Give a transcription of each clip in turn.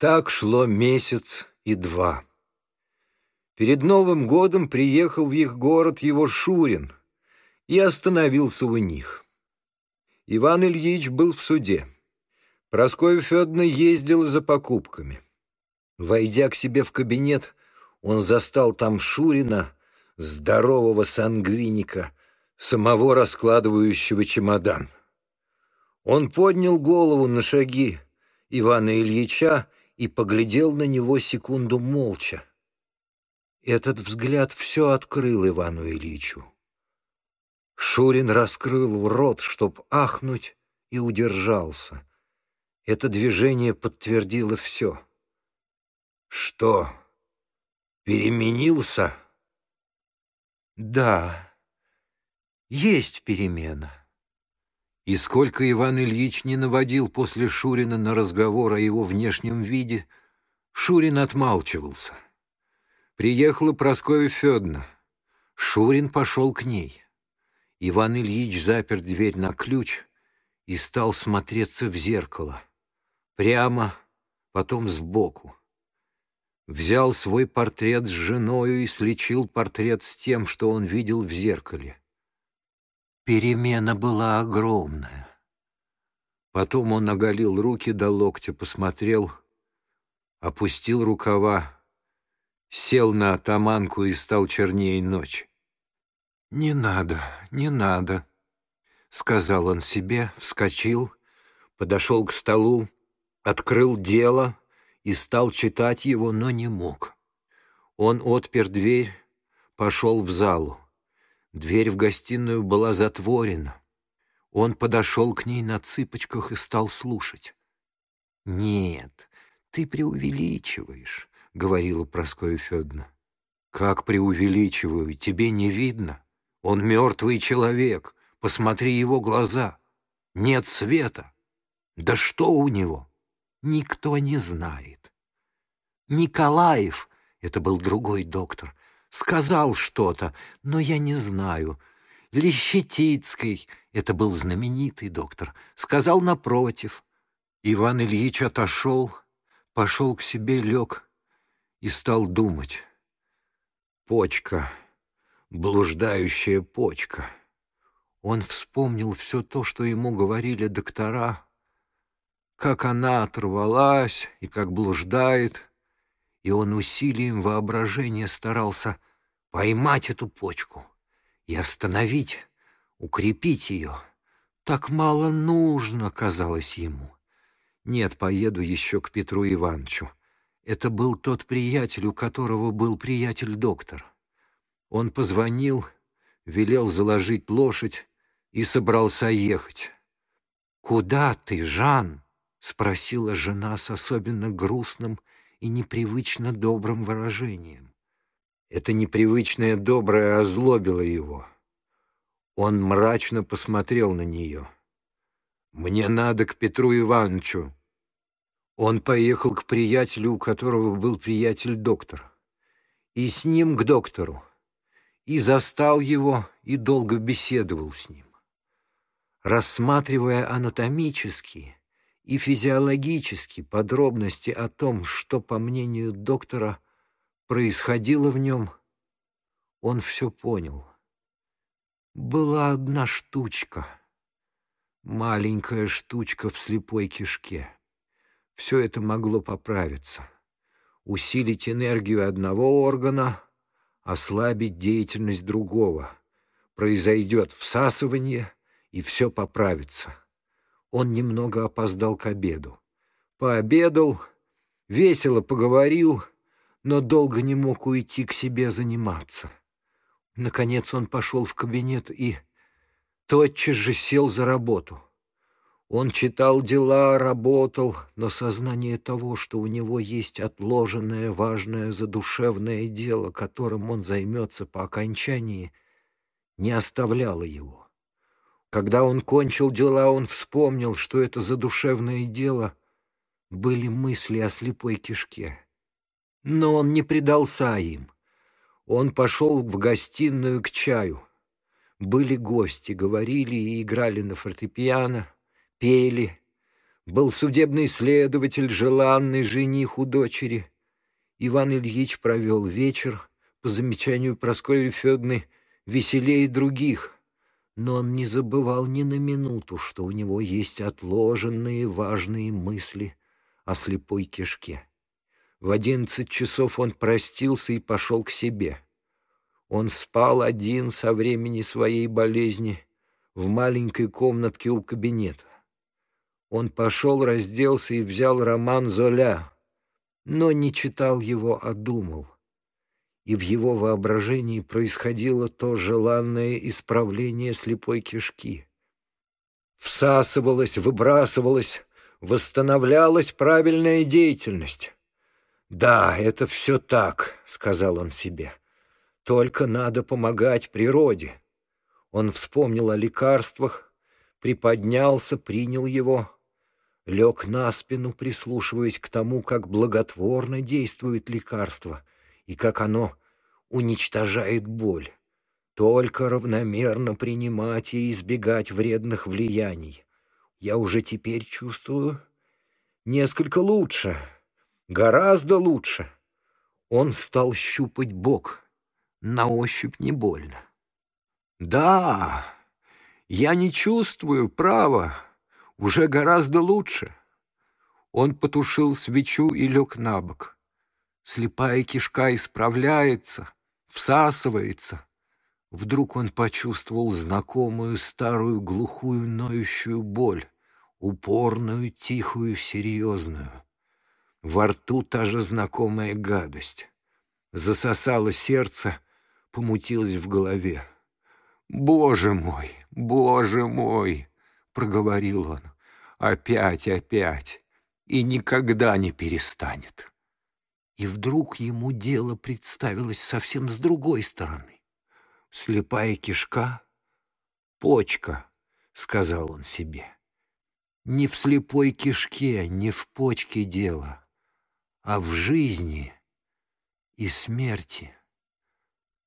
Так шло месяц и два. Перед Новым годом приехал в их город его Шурин и остановился у них. Иван Ильич был в суде. Прасковья Федоровна ездила за покупками. Войдя к себе в кабинет, он застал там Шурина, здорового сангвиника, самого раскладывающего чемодан. Он поднял голову на шаги Ивана Ильича и поглядел на него секунду молча. Этот взгляд все открыл Ивану Ильичу. Шурин раскрыл рот, чтоб ахнуть, и удержался. Это движение подтвердило все. «Что, переменился?» «Да, есть перемена». И сколько Иван Ильич не наводил после Шурина на разговор о его внешнем виде, Шурин отмалчивался. Приехала Прасковья Федоровна. Шурин пошел к ней. Иван Ильич запер дверь на ключ и стал смотреться в зеркало. Прямо, потом сбоку. Взял свой портрет с женою и сличил портрет с тем, что он видел в зеркале. Перемена была огромная. Потом он оголил руки до локтя, посмотрел, опустил рукава, сел на атаманку и стал чернее ночь. «Не надо, не надо», — сказал он себе, вскочил, подошел к столу, открыл дело и стал читать его, но не мог. Он отпер дверь, пошел в залу. Дверь в гостиную была затворена. Он подошел к ней на цыпочках и стал слушать. «Нет, ты преувеличиваешь», — говорила Прасковья Федоровна. «Как преувеличиваю? Тебе не видно? Он мертвый человек. Посмотри его глаза. Нет света. Да что у него? Никто не знает. Николаев, это был другой доктор, сказал что-то, но я не знаю. Лещетицкий, это был знаменитый доктор, сказал напротив. Иван Ильич отошел, пошел к себе, лег и стал думать. Почка, блуждающая почка. Он вспомнил все то, что ему говорили доктора, как она оторвалась и как блуждает, и он усилием воображения старался поймать эту почку и остановить, укрепить ее. Так мало нужно, казалось ему. Нет, поеду еще к Петру Ивановичу. Это был тот приятель, у которого был приятель-доктор. Он позвонил, велел заложить лошадь и собрался ехать. «Куда ты, Жан?» — спросила жена с особенно грустным и непривычно добрым выражением. Это непривычное доброе озлобило его. Он мрачно посмотрел на нее. «Мне надо к Петру Ивановичу». Он поехал к приятелю, у которого был приятель-доктор, и с ним к доктору, и застал его, и долго беседовал с ним. Рассматривая анатомические, и физиологически подробности о том, что, по мнению доктора, происходило в нем, он все понял. Была одна штучка, маленькая штучка в слепой кишке. Все это могло поправиться, усилить энергию одного органа, ослабить деятельность другого. Произойдет всасывание, и все поправится он немного опоздал к обеду. Пообедал, весело поговорил, но долго не мог уйти к себе заниматься. Наконец он пошел в кабинет и тотчас же сел за работу. Он читал дела, работал, но сознание того, что у него есть отложенное важное задушевное дело, которым он займется по окончании, не оставляло его. Когда он кончил дела, он вспомнил, что это задушевное дело были мысли о слепой кишке. Но он не предался им. Он пошел в гостиную к чаю. Были гости, говорили и играли на фортепиано, пели. был судебный следователь, желанный жених у дочери. Иван Ильич провел вечер, по замечанию Прасковьи Федоровны, веселее других, но он не забывал ни на минуту, что у него есть отложенные важные мысли о слепой кишке. В одиннадцать часов он простился и пошел к себе. Он спал один со времени своей болезни в маленькой комнатке у кабинета. Он пошел, разделся и взял роман Золя, но не читал его, а думал. И в его воображении происходило то желанное исправление слепой кишки. Всасывалась, выбрасывалась, восстанавливалась правильная деятельность. «Да, это все так», — сказал он себе. «Только надо помогать природе». Он вспомнил о лекарствах, приподнялся, принял его — лег на спину, прислушиваясь к тому, как благотворно действует лекарство и как оно уничтожает боль. Только равномерно принимать и избегать вредных влияний. Я уже теперь чувствую несколько лучше, гораздо лучше. Он стал щупать бок, на ощупь не больно. Да, я не чувствую, право, уже гораздо лучше. Он потушил свечу и лег на бок. Слепая кишка исправляется, всасывается. Вдруг он почувствовал знакомую старую глухую ноющую боль, упорную, тихую, серьезную. Во рту та же знакомая гадость. Засосало сердце, помутилось в голове. «Боже мой, боже мой!» — проговорил он. «Опять, опять! И никогда не перестанет!» И вдруг ему дело представилось совсем с другой стороны. «Слепая кишка — почка», — сказал он себе. «Не в слепой кишке, не в почке дело, а в жизни и смерти.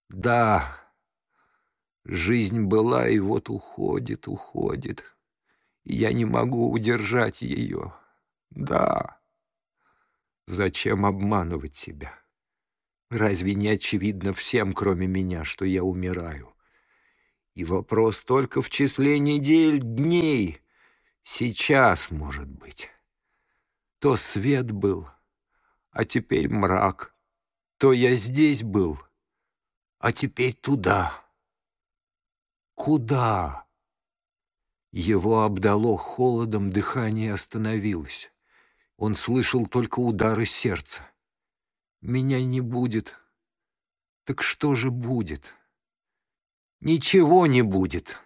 Да, жизнь была и вот уходит, уходит» я не могу удержать ее. Да. Зачем обманывать себя? Разве не очевидно всем, кроме меня, что я умираю? И вопрос только в числе недель, дней. Сейчас, может быть. То свет был, а теперь мрак. То я здесь был, а теперь туда. Куда? Его обдало холодом, дыхание остановилось. Он слышал только удары сердца. «Меня не будет. Так что же будет?» «Ничего не будет.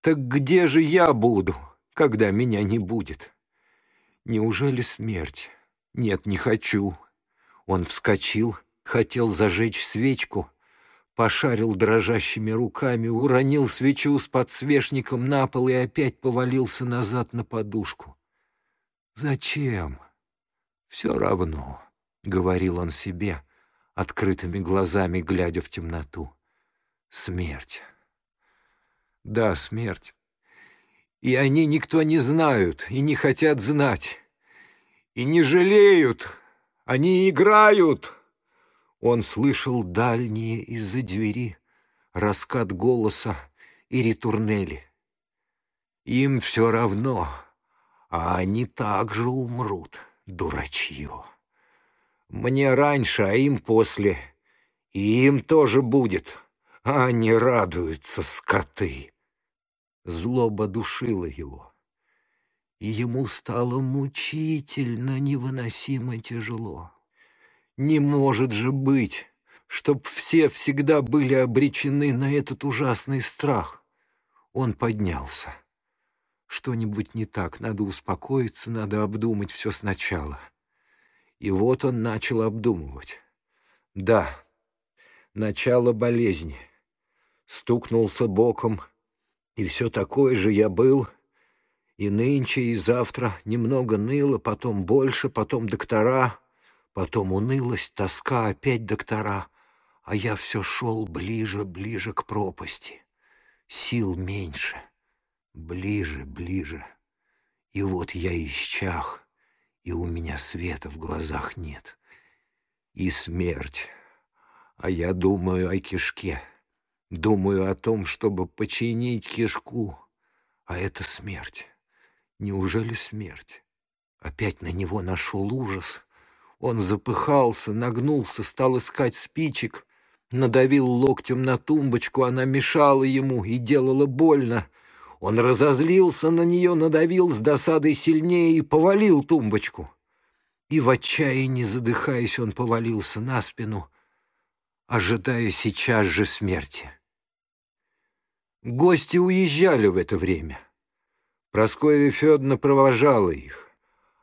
Так где же я буду, когда меня не будет?» «Неужели смерть? Нет, не хочу». Он вскочил, хотел зажечь свечку — пошарил дрожащими руками, уронил свечу с подсвечником на пол и опять повалился назад на подушку. «Зачем? Все равно», — говорил он себе, открытыми глазами глядя в темноту. «Смерть. Да, смерть. И они никто не знают и не хотят знать. И не жалеют. Они играют». Он слышал дальние из-за двери раскат голоса и ритурнели. Им все равно, а они также умрут, дурачье. Мне раньше, а им после. И им тоже будет, а они радуются, скоты. Злоба душила его, и ему стало мучительно невыносимо тяжело. Не может же быть, чтоб все всегда были обречены на этот ужасный страх. Он поднялся. Что-нибудь не так, надо успокоиться, надо обдумать все сначала. И вот он начал обдумывать. Да, начало болезни. Стукнулся боком, и все такое же я был. И нынче, и завтра немного ныло, потом больше, потом доктора — Потом унылость, тоска, опять доктора, а я все шел ближе, ближе к пропасти. Сил меньше, ближе, ближе. И вот я исчах, и у меня света в глазах нет. И смерть. А я думаю о кишке. Думаю о том, чтобы починить кишку. А это смерть. Неужели смерть? Опять на него нашел ужас. Он запыхался, нагнулся, стал искать спичек, надавил локтем на тумбочку, она мешала ему и делала больно. Он разозлился на нее, надавил с досадой сильнее и повалил тумбочку. И в отчаянии, задыхаясь, он повалился на спину, ожидая сейчас же смерти. Гости уезжали в это время. Прасковья Федоровна провожала их.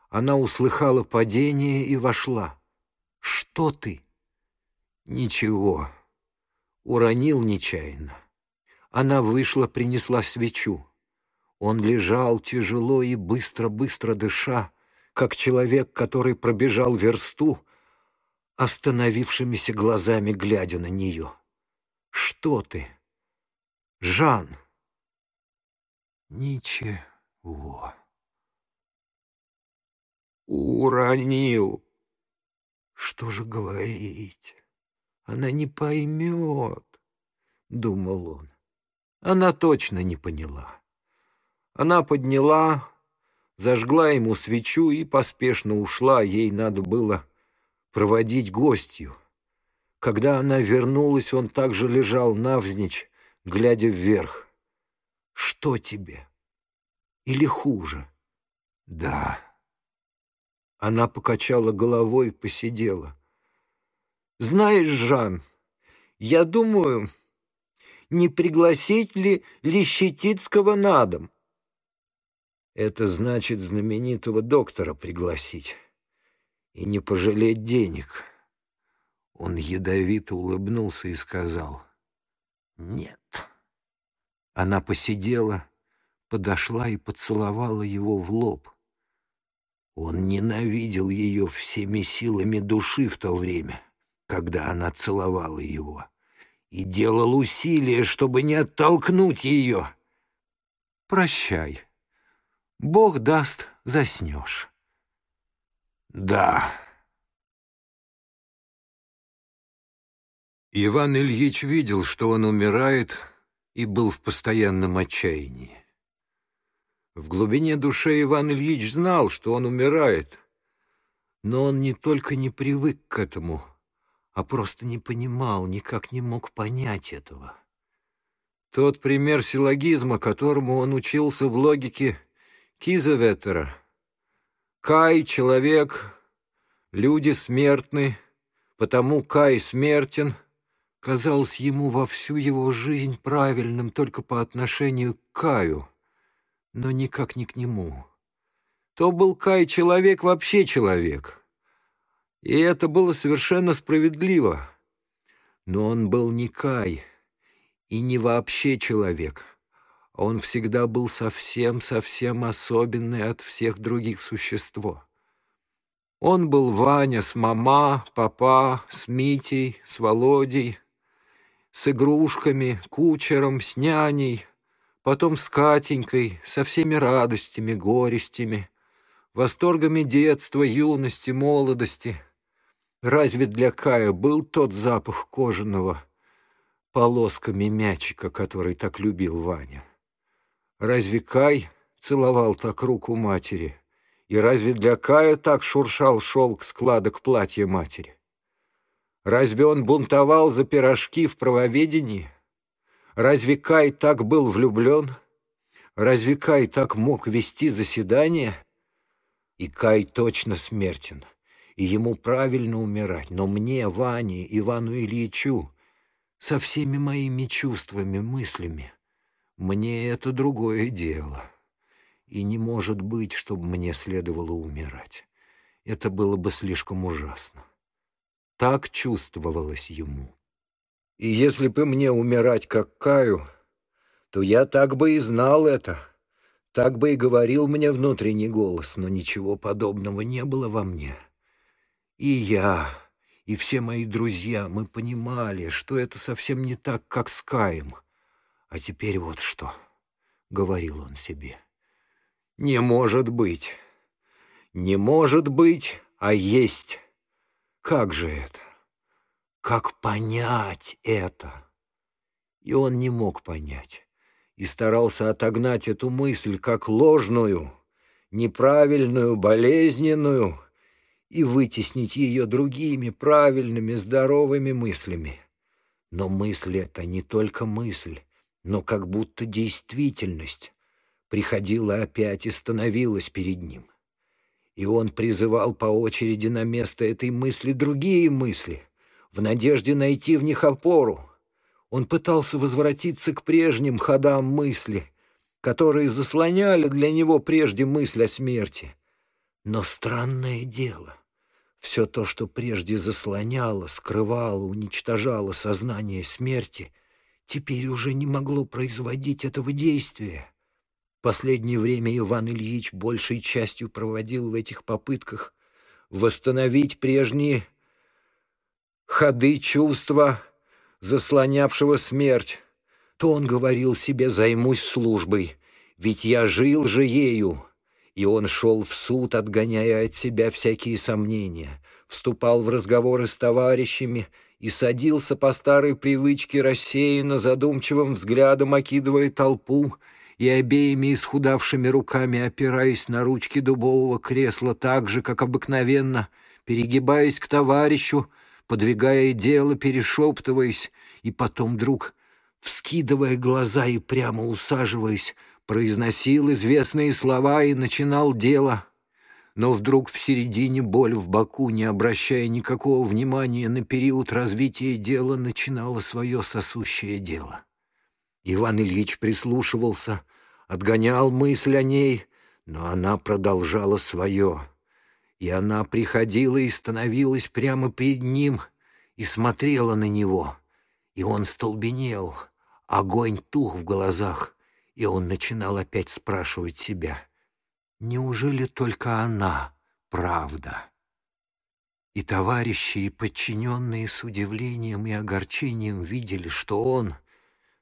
Она услыхала падение и вошла. «Что ты?» «Ничего». Уронил нечаянно. Она вышла, принесла свечу. Он лежал тяжело и быстро-быстро дыша, как человек, который пробежал версту, остановившимися глазами глядя на нее. «Что ты?» «Жан!» «Ничего». «Уронил!» «Что же говорить? Она не поймет», — думал он. Она точно не поняла. Она подняла, зажгла ему свечу и поспешно ушла. Ей надо было проводить гостью. Когда она вернулась, он также лежал навзничь, глядя вверх. «Что тебе? Или хуже?» «Да». Она покачала головой, посидела. «Знаешь, Жан, я думаю, не пригласить ли Лещетицкого на дом. Это значит знаменитого доктора пригласить и не пожалеть денег. Он ядовито улыбнулся и сказал «Нет». Она посидела, подошла и поцеловала его в лоб. Он ненавидел ее всеми силами души в то время, когда она целовала его и делал усилия, чтобы не оттолкнуть ее. Прощай. Бог даст, заснешь. Да. Иван Ильич видел, что он умирает, и был в постоянном отчаянии. В глубине души Иван Ильич знал, что он умирает, но он не только не привык к этому, а просто не понимал, никак не мог понять этого. Тот пример силлогизма, которому он учился в логике Кизаветера. Кай — человек, люди смертны, потому Кай смертен, казалось ему во всю его жизнь правильным только по отношению к Каю, но никак не к нему. То был Кай человек вообще человек — и это было совершенно справедливо. Но он был не Кай и не вообще человек. Он всегда был совсем-совсем особенный от всех других существ. Он был Ваня с мама, папа, с Митей, с Володей, с игрушками, кучером, с няней, потом с Катенькой, со всеми радостями, горестями, восторгами детства, юности, молодости — Разве для Кая был тот запах кожаного полосками мячика, который так любил Ваня? Разве Кай целовал так руку матери? И разве для Кая так шуршал шелк складок платья матери? Разве он бунтовал за пирожки в правоведении? Разве Кай так был влюблен? Разве Кай так мог вести заседание? И Кай точно смертен и ему правильно умирать, но мне, Ване, Ивану Ильичу, со всеми моими чувствами, мыслями, мне это другое дело. И не может быть, чтобы мне следовало умирать. Это было бы слишком ужасно. Так чувствовалось ему. И если бы мне умирать как Каю, то я так бы и знал это, так бы и говорил мне внутренний голос, но ничего подобного не было во мне. И я, и все мои друзья, мы понимали, что это совсем не так, как с Каем. А теперь вот что, — говорил он себе, Не может быть. Не может быть, а есть. Как же это? Как понять это? И он не мог понять. И старался отогнать эту мысль как ложную, неправильную, болезненную, и вытеснить ее другими правильными, здоровыми мыслями. Но мысль — это не только мысль, но как будто действительность приходила опять и становилась перед ним. И он призывал по очереди на место этой мысли другие мысли, в надежде найти в них опору. Он пытался возвратиться к прежним ходам мысли, которые заслоняли для него прежде мысль о смерти. Но странное дело, все то, что прежде заслоняло, скрывало, уничтожало сознание смерти, теперь уже не могло производить этого действия. Последнее время Иван Ильич большей частью проводил в этих попытках восстановить прежние ходы чувства, заслонявшего смерть. То он говорил себе «займусь службой, ведь я жил же ею». И он шел в суд, отгоняя от себя всякие сомнения, вступал в разговоры с товарищами и садился по старой привычке рассеянно задумчивым взглядом, окидывая толпу, и обеими исхудавшими руками, опираясь на ручки дубового кресла так же, как обыкновенно, перегибаясь к товарищу, подвигая дело, перешептываясь, и потом вдруг, вскидывая глаза и прямо усаживаясь, произносил известные слова и начинал дело. Но вдруг в середине боль в боку, не обращая никакого внимания на период развития дела, начинала свое сосущее дело. Иван Ильич прислушивался, отгонял мысль о ней, но она продолжала свое. И она приходила и становилась прямо перед ним и смотрела на него. И он столбенел, огонь тух в глазах, и он начинал опять спрашивать себя, неужели только она правда? И товарищи, и подчиненные с удивлением и огорчением видели, что он —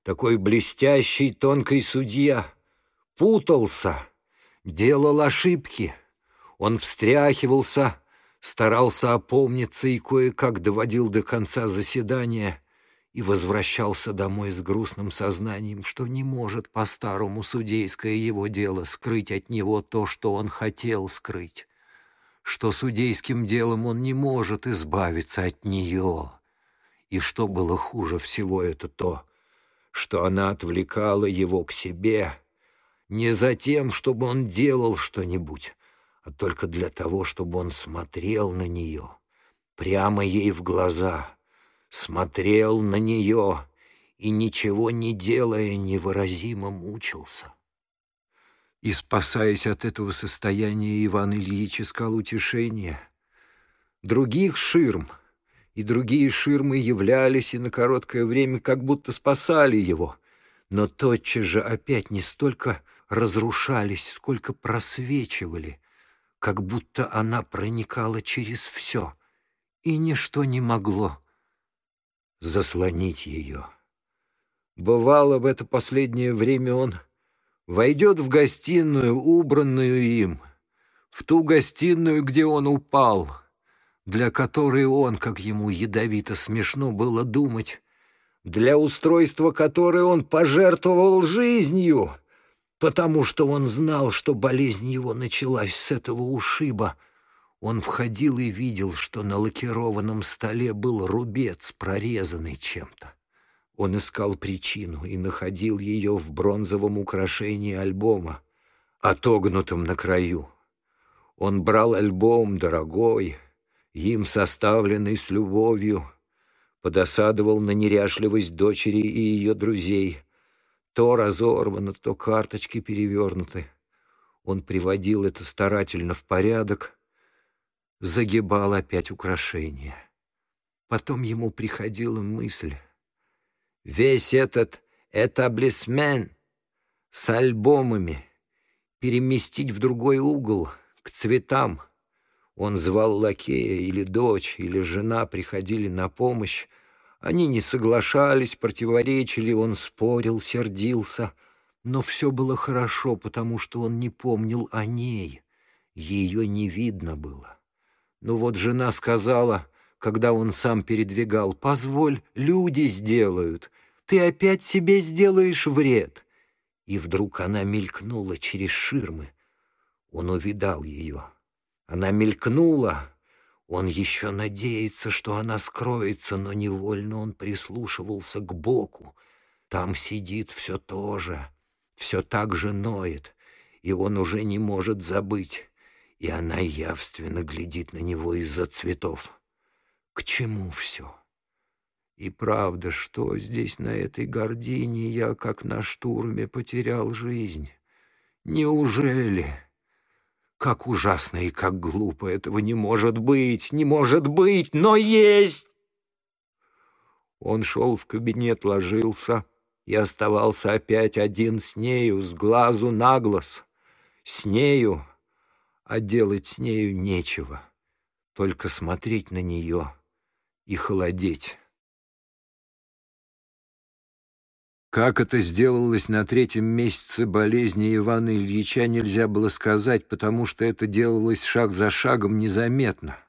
такой блестящий тонкий судья, путался, делал ошибки. Он встряхивался, старался опомниться и кое-как доводил до конца заседания и возвращался домой с грустным сознанием, что не может по-старому судейское его дело скрыть от него то, что он хотел скрыть, что судейским делом он не может избавиться от нее. И что было хуже всего, это то — что она отвлекала его к себе не за тем, чтобы он делал что-нибудь, а только для того, чтобы он смотрел на нее, прямо ей в глаза, смотрел на нее и, ничего не делая, невыразимо мучился. И, спасаясь от этого состояния, Иван Ильич искал утешения. Других ширм — и другие ширмы являлись и на короткое время как будто спасали его, но тотчас же опять не столько разрушались, сколько просвечивали, как будто она проникала через все, и ничто не могло заслонить ее. Бывало, в это последнее время он войдет в гостиную, убранную им, в ту гостиную, где он упал — для которой он, как ему ядовито смешно было думать, для устройства которой он пожертвовал жизнью, потому что он знал, что болезнь его началась с этого ушиба. Он входил и видел, что на лакированном столе был рубец, прорезанный чем-то. Он искал причину и находил ее в бронзовом украшении альбома, отогнутом на краю. Он брал альбом дорогой, им составленный с любовью, подосадовал на неряшливость дочери и ее друзей. То разорвано, то карточки перевернуты. Он приводил это старательно в порядок, загибал опять украшения. Потом ему приходила мысль. Весь этот этаблисмен с альбомами переместить в другой угол, к цветам — он звал лакея, или дочь, или жена приходили на помощь. Они не соглашались, противоречили, он спорил, сердился, Но все было хорошо, потому что он не помнил о ней. Ее не видно было. Но вот жена сказала, когда он сам передвигал, «Позволь, люди сделают, ты опять себе сделаешь вред». И вдруг она мелькнула через ширмы. Он увидал ее. Она мелькнула. Он еще надеется, что она скроется, но невольно он прислушивался к боку. Там сидит все то же, все так же ноет, и он уже не может забыть. И она явственно глядит на него из-за цветов. К чему все? И правда, что здесь, на этой гордине, я, как на штурме, потерял жизнь? Неужели? Как ужасно и как глупо! Этого не может быть, не может быть, но есть! Он шел в кабинет, ложился и оставался опять один с нею, с глазу на глаз. С нею, а делать с нею нечего, только смотреть на нее и холодеть. Как это сделалось на третьем месяце болезни Ивана Ильича, нельзя было сказать, потому что это делалось шаг за шагом незаметно.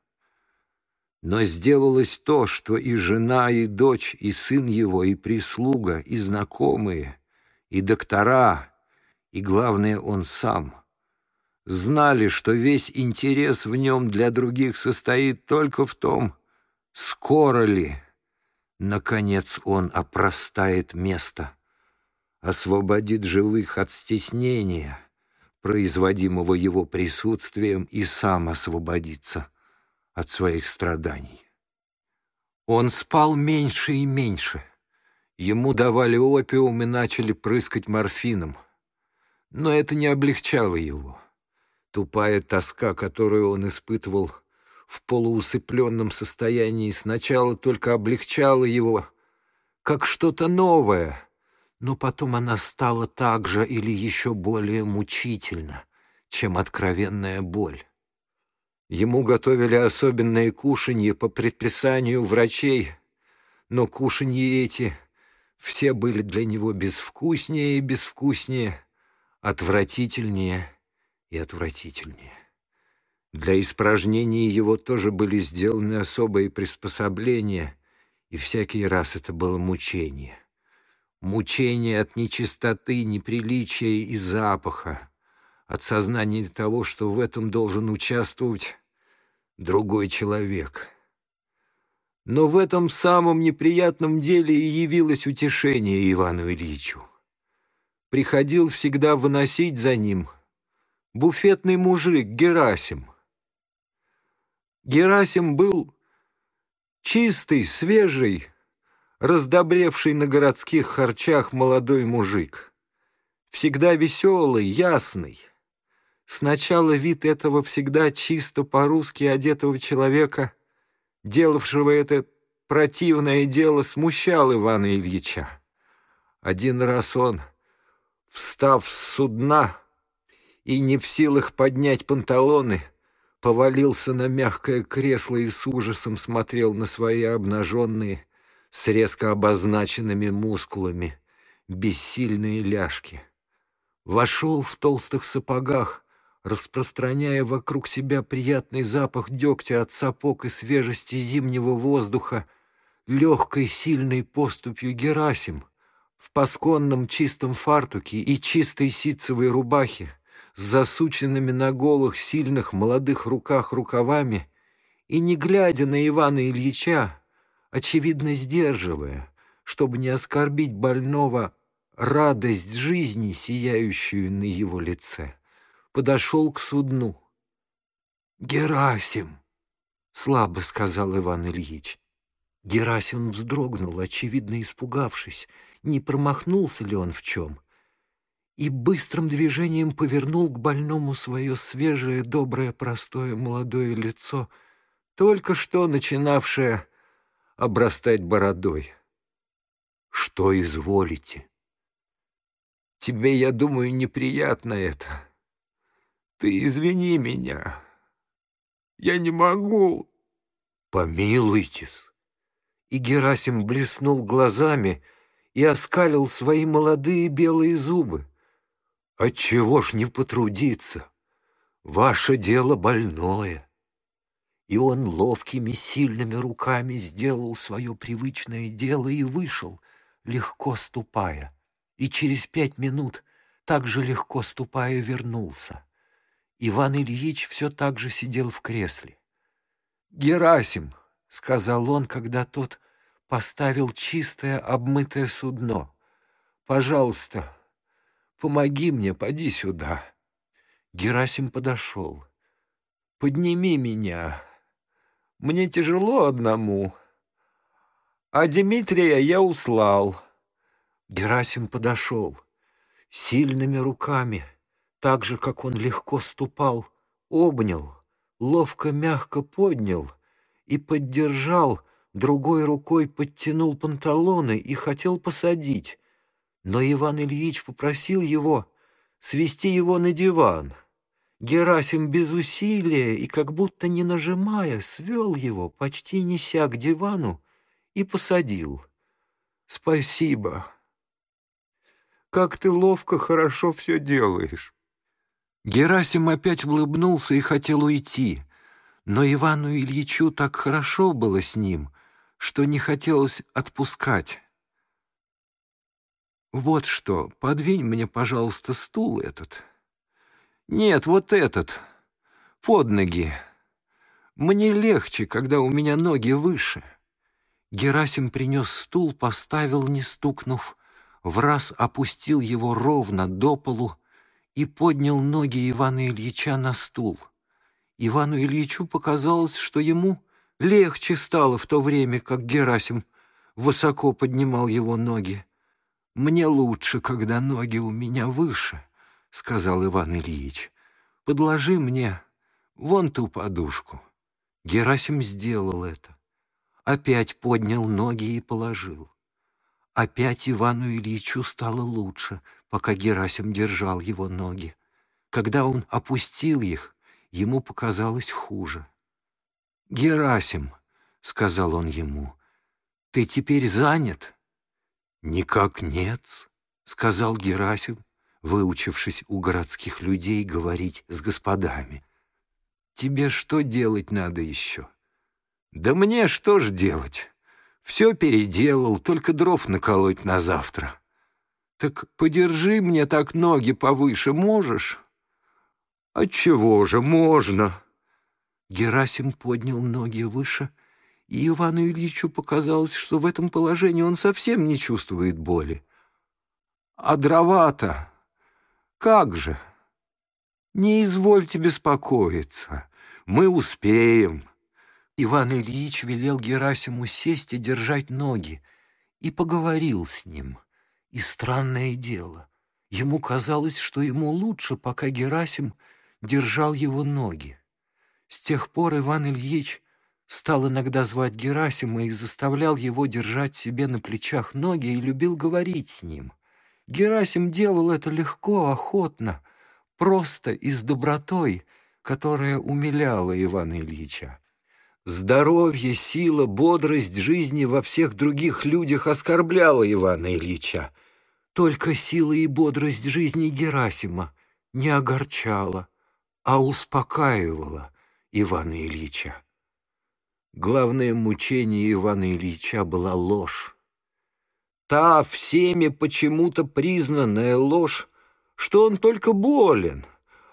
Но сделалось то, что и жена, и дочь, и сын его, и прислуга, и знакомые, и доктора, и, главное, он сам, знали, что весь интерес в нем для других состоит только в том, скоро ли Наконец он опростает место, освободит живых от стеснения, производимого его присутствием, и сам освободится от своих страданий. Он спал меньше и меньше. Ему давали опиум и начали прыскать морфином. Но это не облегчало его. Тупая тоска, которую он испытывал, — в полуусыпленном состоянии сначала только облегчала его, как что-то новое, но потом она стала так же или еще более мучительна, чем откровенная боль. Ему готовили особенные кушанье по предписанию врачей, но кушанье эти все были для него безвкуснее и безвкуснее, отвратительнее и отвратительнее. Для испражнений его тоже были сделаны особые приспособления, и всякий раз это было мучение. Мучение от нечистоты, неприличия и запаха, от сознания того, что в этом должен участвовать другой человек. Но в этом самом неприятном деле и явилось утешение Ивану Ильичу. Приходил всегда выносить за ним буфетный мужик Герасим — Герасим был чистый, свежий, раздобревший на городских харчах молодой мужик. Всегда веселый, ясный. Сначала вид этого всегда чисто по-русски одетого человека, делавшего это противное дело, смущал Ивана Ильича. Один раз он, встав с судна и не в силах поднять панталоны, повалился на мягкое кресло и с ужасом смотрел на свои обнаженные, с резко обозначенными мускулами, бессильные ляжки. Вошел в толстых сапогах, распространяя вокруг себя приятный запах дегтя от сапог и свежести зимнего воздуха, легкой сильной поступью Герасим в пасконном чистом фартуке и чистой ситцевой рубахе, с засученными на голых, сильных, молодых руках рукавами и, не глядя на Ивана Ильича, очевидно сдерживая, чтобы не оскорбить больного радость жизни, сияющую на его лице, подошел к судну. «Герасим!» — слабо сказал Иван Ильич. Герасим вздрогнул, очевидно испугавшись, не промахнулся ли он в чем, и быстрым движением повернул к больному свое свежее, доброе, простое молодое лицо, только что начинавшее обрастать бородой. «Что изволите? Тебе, я думаю, неприятно это. Ты извини меня. Я не могу». «Помилуйтесь». И Герасим блеснул глазами и оскалил свои молодые белые зубы. Отчего ж не потрудиться? Ваше дело больное. И он ловкими, сильными руками сделал свое привычное дело и вышел, легко ступая. И через пять минут, так же легко ступая, вернулся. Иван Ильич все так же сидел в кресле. «Герасим», — сказал он, когда тот поставил чистое обмытое судно, — «пожалуйста, помоги мне, поди сюда». Герасим подошел. «Подними меня. Мне тяжело одному. А Дмитрия я услал». Герасим подошел. Сильными руками, так же, как он легко ступал, обнял, ловко мягко поднял и поддержал, другой рукой подтянул панталоны и хотел посадить. Но Иван Ильич попросил его свести его на диван — Герасим без усилия и как будто не нажимая свел его, почти неся к дивану, и посадил. «Спасибо. Как ты ловко, хорошо все делаешь». Герасим опять улыбнулся и хотел уйти, но Ивану Ильичу так хорошо было с ним, что не хотелось отпускать. «Вот что, подвинь мне, пожалуйста, стул этот». Нет, вот этот, под ноги. Мне легче, когда у меня ноги выше. Герасим принес стул, поставил, не стукнув, в раз опустил его ровно до полу и поднял ноги Ивана Ильича на стул. Ивану Ильичу показалось, что ему легче стало в то время, как Герасим высоко поднимал его ноги. «Мне лучше, когда ноги у меня выше», — сказал Иван Ильич. «Подложи мне вон ту подушку». Герасим сделал это. Опять поднял ноги и положил. Опять Ивану Ильичу стало лучше, пока Герасим держал его ноги. Когда он опустил их, ему показалось хуже. «Герасим», — сказал он ему, — «ты теперь занят?» «Никак нет», — сказал Герасим выучившись у городских людей говорить с господами. «Тебе что делать надо еще?» «Да мне что ж делать? Все переделал, только дров наколоть на завтра». «Так подержи мне так ноги повыше, можешь?» «Отчего же, можно!» Герасим поднял ноги выше, и Ивану Ильичу показалось, что в этом положении он совсем не чувствует боли. «А дрова-то как же? Не извольте беспокоиться, мы успеем. Иван Ильич велел Герасиму сесть и держать ноги, и поговорил с ним. И странное дело, ему казалось, что ему лучше, пока Герасим держал его ноги. С тех пор Иван Ильич стал иногда звать Герасима и заставлял его держать себе на плечах ноги и любил говорить с ним — Герасим делал это легко, охотно, просто и с добротой, которая умиляла Ивана Ильича. Здоровье, сила, бодрость жизни во всех других людях оскорбляла Ивана Ильича. Только сила и бодрость жизни Герасима не огорчала, а успокаивала Ивана Ильича. Главное мучение Ивана Ильича была ложь та всеми почему-то признанная ложь, что он только болен,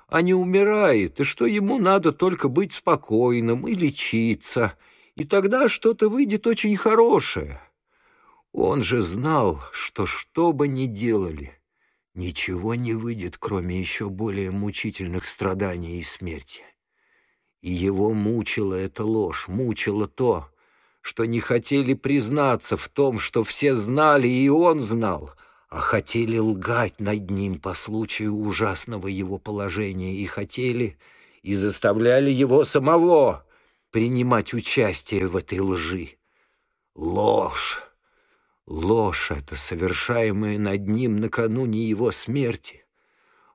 а не умирает, и что ему надо только быть спокойным и лечиться, и тогда что-то выйдет очень хорошее. Он же знал, что что бы ни делали, ничего не выйдет, кроме еще более мучительных страданий и смерти. И его мучила эта ложь, мучила то, что не хотели признаться в том, что все знали, и он знал, а хотели лгать над ним по случаю ужасного его положения, и хотели, и заставляли его самого принимать участие в этой лжи. Ложь! Ложь — это совершаемая над ним накануне его смерти.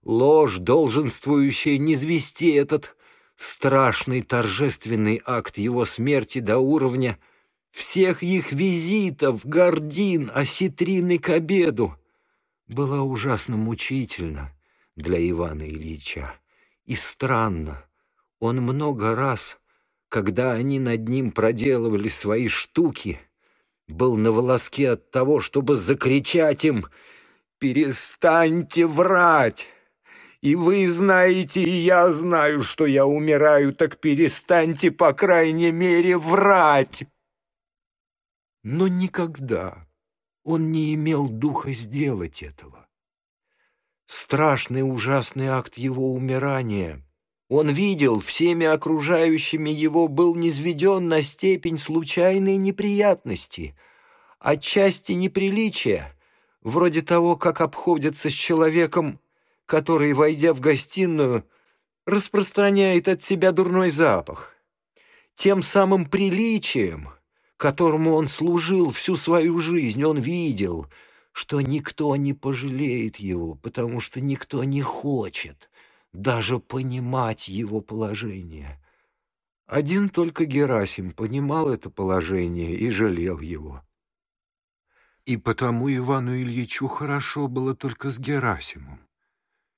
Ложь, долженствующая низвести этот страшный торжественный акт его смерти до уровня — всех их визитов, гордин, осетрины к обеду. Была ужасно мучительно для Ивана Ильича. И странно, он много раз, когда они над ним проделывали свои штуки, был на волоске от того, чтобы закричать им «Перестаньте врать!» И вы знаете, и я знаю, что я умираю, так перестаньте, по крайней мере, врать. Но никогда он не имел духа сделать этого. Страшный ужасный акт его умирания он видел, всеми окружающими его был низведен на степень случайной неприятности, отчасти неприличия, вроде того, как обходятся с человеком, который, войдя в гостиную, распространяет от себя дурной запах. Тем самым приличием, которому он служил всю свою жизнь, он видел, что никто не пожалеет его, потому что никто не хочет даже понимать его положение. Один только Герасим понимал это положение и жалел его. И потому Ивану Ильичу хорошо было только с Герасимом.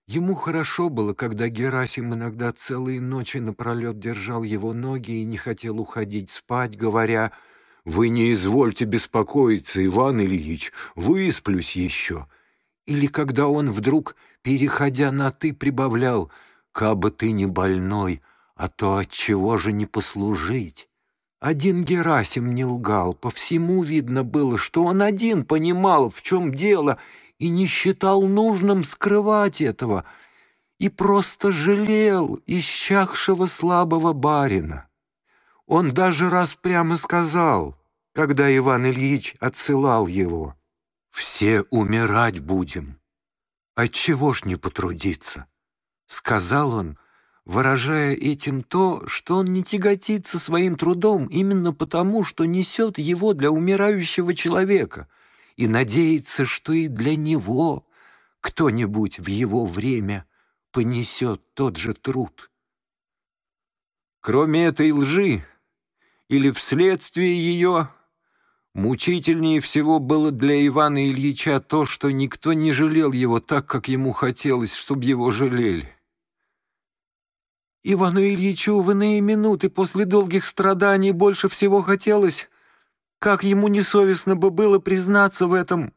Ему хорошо было, когда Герасим иногда целые ночи напролет держал его ноги и не хотел уходить спать, говоря, «Вы не извольте беспокоиться, Иван Ильич, высплюсь еще». Или когда он вдруг, переходя на «ты», прибавлял, «Кабы ты не больной, а то от чего же не послужить?» Один Герасим не лгал, по всему видно было, что он один понимал, в чем дело, и не считал нужным скрывать этого, и просто жалел исчахшего слабого барина. Он даже раз прямо сказал, когда Иван Ильич отсылал его, «Все умирать будем. Отчего ж не потрудиться?» Сказал он, выражая этим то, что он не тяготится своим трудом именно потому, что несет его для умирающего человека — и надеется, что и для него кто-нибудь в его время понесет тот же труд. Кроме этой лжи, или вследствие ее, мучительнее всего было для Ивана Ильича то, что никто не жалел его так, как ему хотелось, чтобы его жалели. Ивану Ильичу в иные минуты после долгих страданий больше всего хотелось как ему несовестно бы было признаться в этом.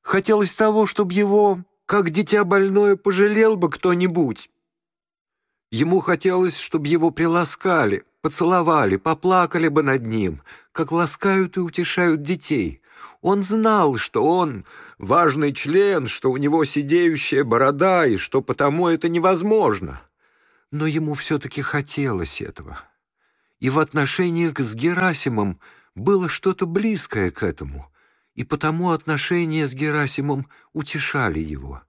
Хотелось того, чтобы его, как дитя больное, пожалел бы кто-нибудь. Ему хотелось, чтобы его приласкали, поцеловали, поплакали бы над ним, как ласкают и утешают детей. Он знал, что он важный член, что у него сидеющая борода, и что потому это невозможно. Но ему все-таки хотелось этого. И в отношениях с Герасимом было что-то близкое к этому, и потому отношения с Герасимом утешали его.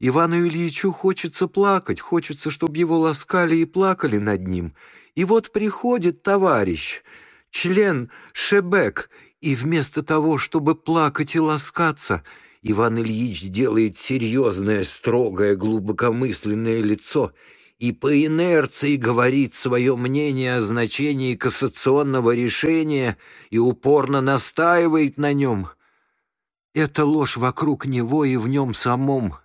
Ивану Ильичу хочется плакать, хочется, чтобы его ласкали и плакали над ним. И вот приходит товарищ, член Шебек, и вместо того, чтобы плакать и ласкаться, Иван Ильич делает серьезное, строгое, глубокомысленное лицо и по инерции говорит свое мнение о значении кассационного решения и упорно настаивает на нем. Эта ложь вокруг него и в нем самом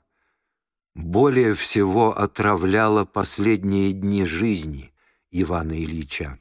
более всего отравляла последние дни жизни Ивана Ильича.